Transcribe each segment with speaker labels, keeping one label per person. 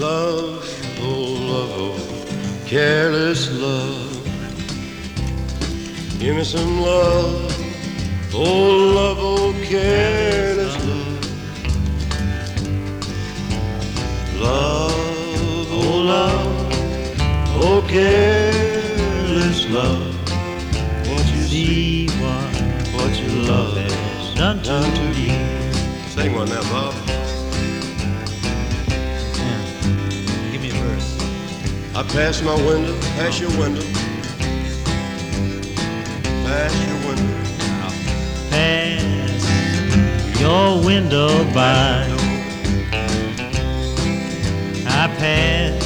Speaker 1: Love, oh love, oh careless love. Give me some love, oh love, oh careless love. Love, oh love, oh careless love. Won't you see
Speaker 2: what
Speaker 1: what your love
Speaker 2: has done to me?
Speaker 1: Sing one now, Bob. I pass my window, pass your window. Pass your window.
Speaker 2: Pass your window by. I pass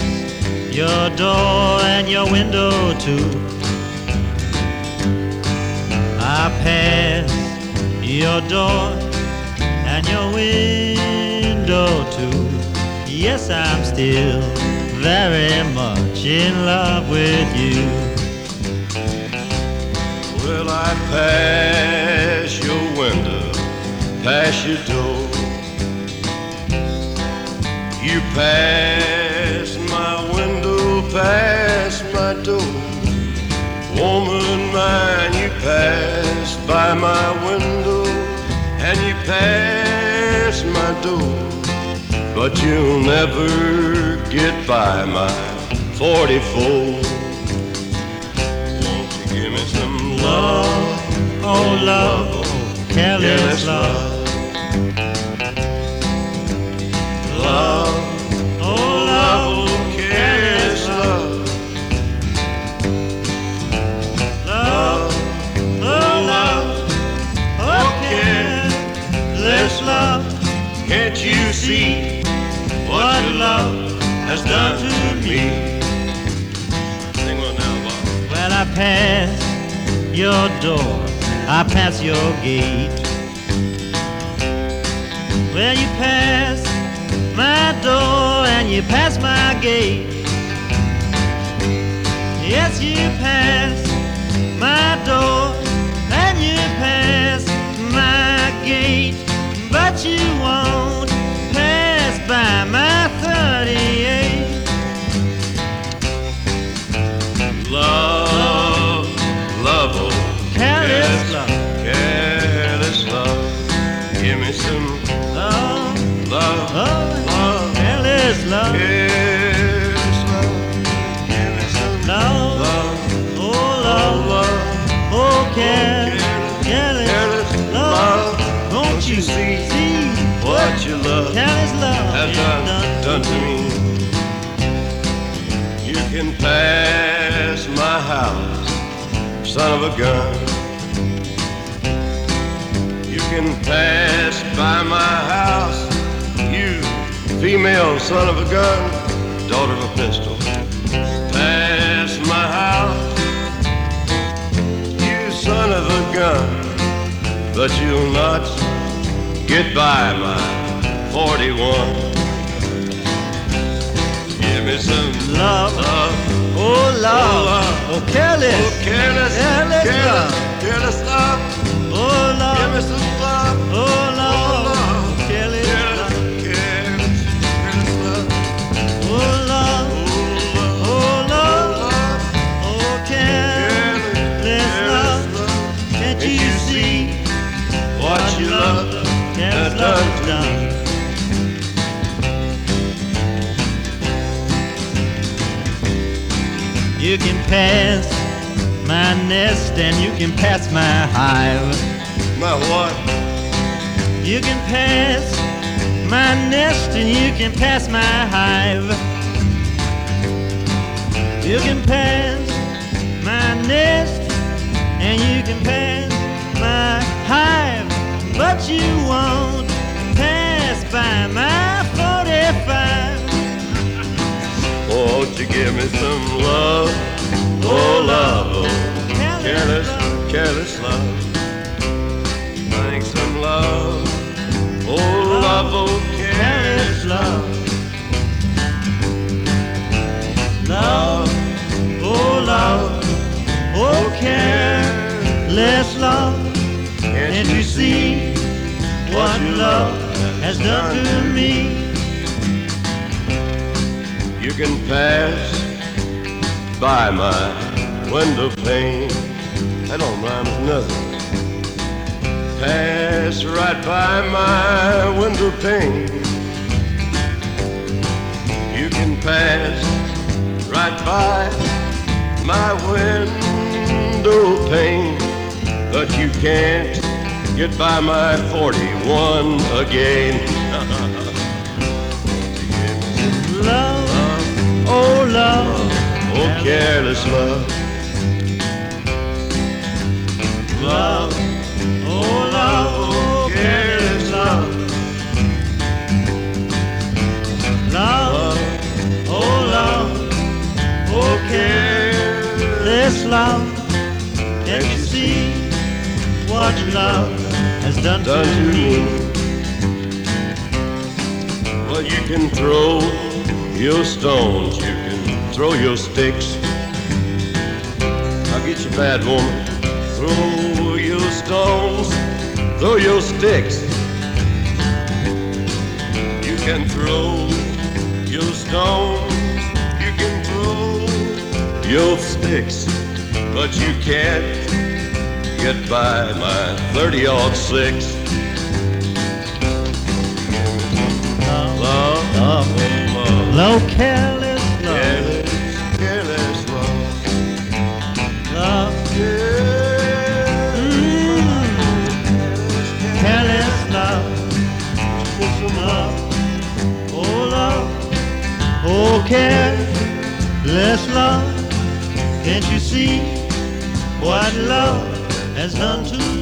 Speaker 2: your door and your window too. I pass your door and your window too. Yes, I'm still very much in love with you.
Speaker 1: Well, I pass your window, pass your door. You pass my window, pass my door. Woman mine, you pass by my window and you pass my door. But you'll never get by my 44. Won't you give me some love?
Speaker 2: Oh, love, oh, careless love.
Speaker 1: Love,
Speaker 2: Oh, love,
Speaker 1: oh, careless love.
Speaker 2: love, oh, love, oh, careless love.
Speaker 1: Can't you see what love has done to me? Sing one now, Bob.
Speaker 2: When I pass your door, I pass your gate. Well, you pass my door and you pass my gate. Yes, you pass my door and you pass my gate. But you won't
Speaker 1: love, oh
Speaker 2: care,
Speaker 1: careless,
Speaker 2: careless
Speaker 1: love.
Speaker 2: Won't you
Speaker 1: see
Speaker 2: see
Speaker 1: what your love
Speaker 2: careless love
Speaker 1: has done, done to me. You can pass my house, son of a gun. You can pass by my house, you female son of a gun, daughter of a pistol. Pass but you'll not get by my 41. Give me some
Speaker 2: Love, You can pass my nest and you can pass my hive.
Speaker 1: My what?
Speaker 2: You can pass my nest and you can pass my hive. You can pass my nest and you can pass my hive, but you won't pass by my 45.
Speaker 1: Won't you give me some love? Oh, love, oh, careless, careless love. Bring some love. Oh, love, oh, careless love.
Speaker 2: Love, oh love, oh careless love. Can't you see what love has done to me?
Speaker 1: Can pass by my window pane. That don't rhyme with nothing. Pass right by my window pane. You can pass right by my window pane, but you can't get by my 41 again. Careless love.
Speaker 2: love, oh love, oh careless love. Love, oh love, oh careless love. Can't you see what love has done
Speaker 1: done
Speaker 2: to me.
Speaker 1: Well, you can throw your stones, you can throw your sticks. I'll get you, bad woman. Throw your stones, throw your sticks. You can throw your stones, you can throw your sticks, but you can't get by my 30 odd six.
Speaker 2: Love,
Speaker 1: Love,
Speaker 2: love,
Speaker 1: love,
Speaker 2: love, careless love,
Speaker 1: careless,
Speaker 2: Can't you see what love has done to me?